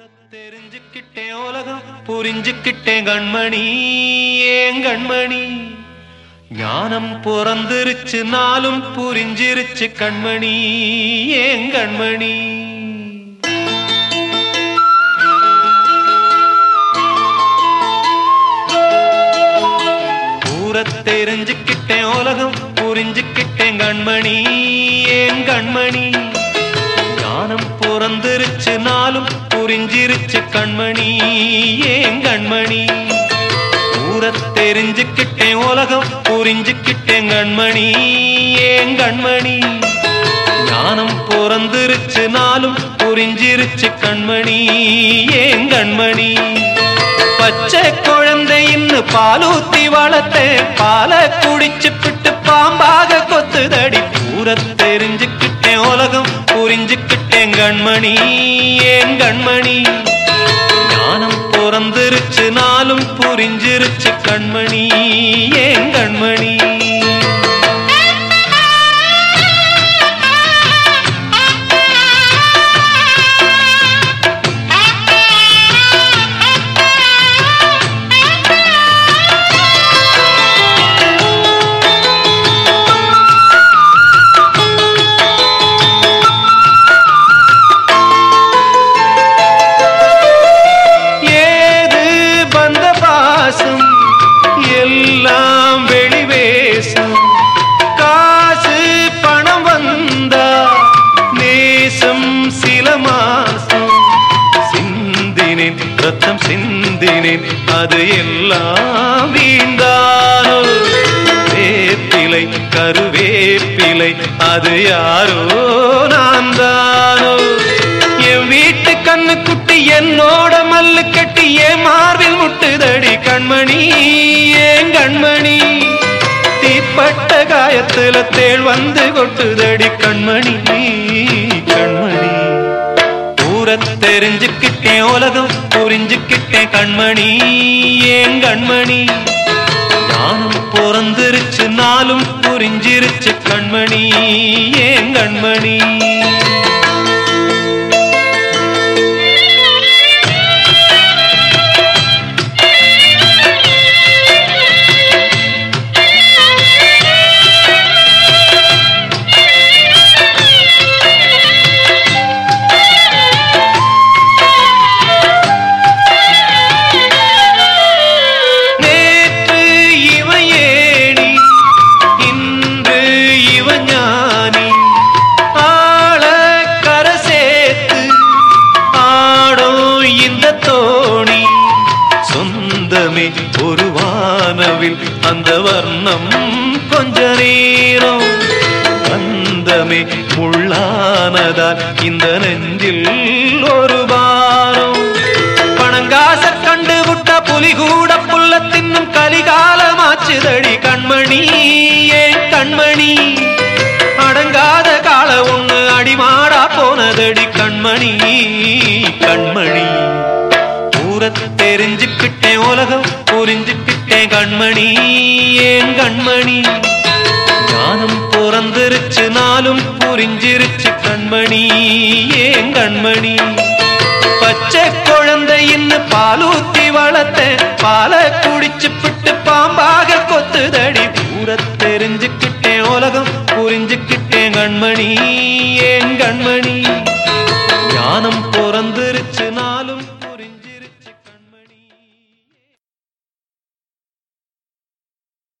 தெரிஞ்சுக்கிட்டேன் உலகம் புரிஞ்சுக்கிட்டேன் கண்மணி. ஏன் கண்மணி? ஞானம் பிறந்துருச்சு நாளும் புரிஞ்சிருச்சு கண்மணி. ஏன் கண்மணி? தெரிஞ்சுக்கிட்டேன் உலகம் புரிஞ்சுக்கிட்டேன் கண்மணி. ஏன் கண்மணி? ஞானம் பிறந்திருச்சு நாளும் புரிஞ்சிருச்சு கண்மணி. ஏன் கண்மணி? ஊர தெரிஞ்சுக்கிட்டேன் உலகம் புரிஞ்சுக்கிட்டேன் கண்மணி. ஏன் கண்மணி? ஞானம் பிறந்துருச்சு நாளும் புரிஞ்சிருச்சு கண்மணி. ஏன் கண்மணி? பச்சை குழந்தை இன்னு பாலூத்தி வளர்த்தேன். பாலை குடிச்சு பிட்டு பாம்பாக கொத்துதடி. பூர தெரிஞ்சுக்கிட்டேன் உலகம் கண்மணி ஏன் கண்மணி? ஞானம் பிறந்திருச்சு நாளும் புரிஞ்சிருச்சு கண்மணி ஏன் கண்மணி? சிந்தினேன் அது எல்லாம் வீந்தானோ வேப்பிலை கருவேப்பிலை அது யாரோ நான் தானோ என் வீட்டு கண்ணு குட்டி என்னோட மல்லு கட்டி என் மார்பில் முட்டுதடி கண்மணி ஏன் கண்மணி. தீப்பட்ட காயத்துல தேள் வந்து கொட்டுதடி கண்மணி கண்மணி. ஊர தெரிஞ்சுக்கிட்டேன் உலகம் புரிஞ்சுக்கிட்டேன் கண்மணி. ஏன் கண்மணி? ஞானம் பிறந்திருச்சு நாளும் புரிஞ்சிருச்சு கண்மணி. ஏன் கண்மணி? வானவில் அந்த வர்ணம் கொஞ்ச நேரம். அந்தமே முள்ளானதால் இந்த நெஞ்சில் ஒரு பாரம். பணங்காச கண்டு விட்ட புலி கூட புல்ல தின்னும் கலிகாலமாச்சுதடி கண்மணி ஏன் கண்மணி. அடங்காத கால ஒண்ணு அடிமாடா போனதடி கண்மணி கண்மணி. ஊர தெரிஞ்சுக்கிட்டேன் உலகம் புரிஞ்சுக்கிட்டேன் விட்டேன் கண்மணி ஏன் கண்மணி? ஞானம் பிறந்திருச்சு நாளும் புரிஞ்சிருச்சு கண்மணி ஏன் கண்மணி? பச்சை குழந்தை பாலூத்தி வளர்த்த பால குடிச்சு பிட்டு பாம்பாக கொத்துதடி. பூர தெரிஞ்சுக்கிட்டேன் உலகம் புரிஞ்சுக்கிட்டேன் கண்மணி ஏன் கண்மணி? ஞானம் பிறந்து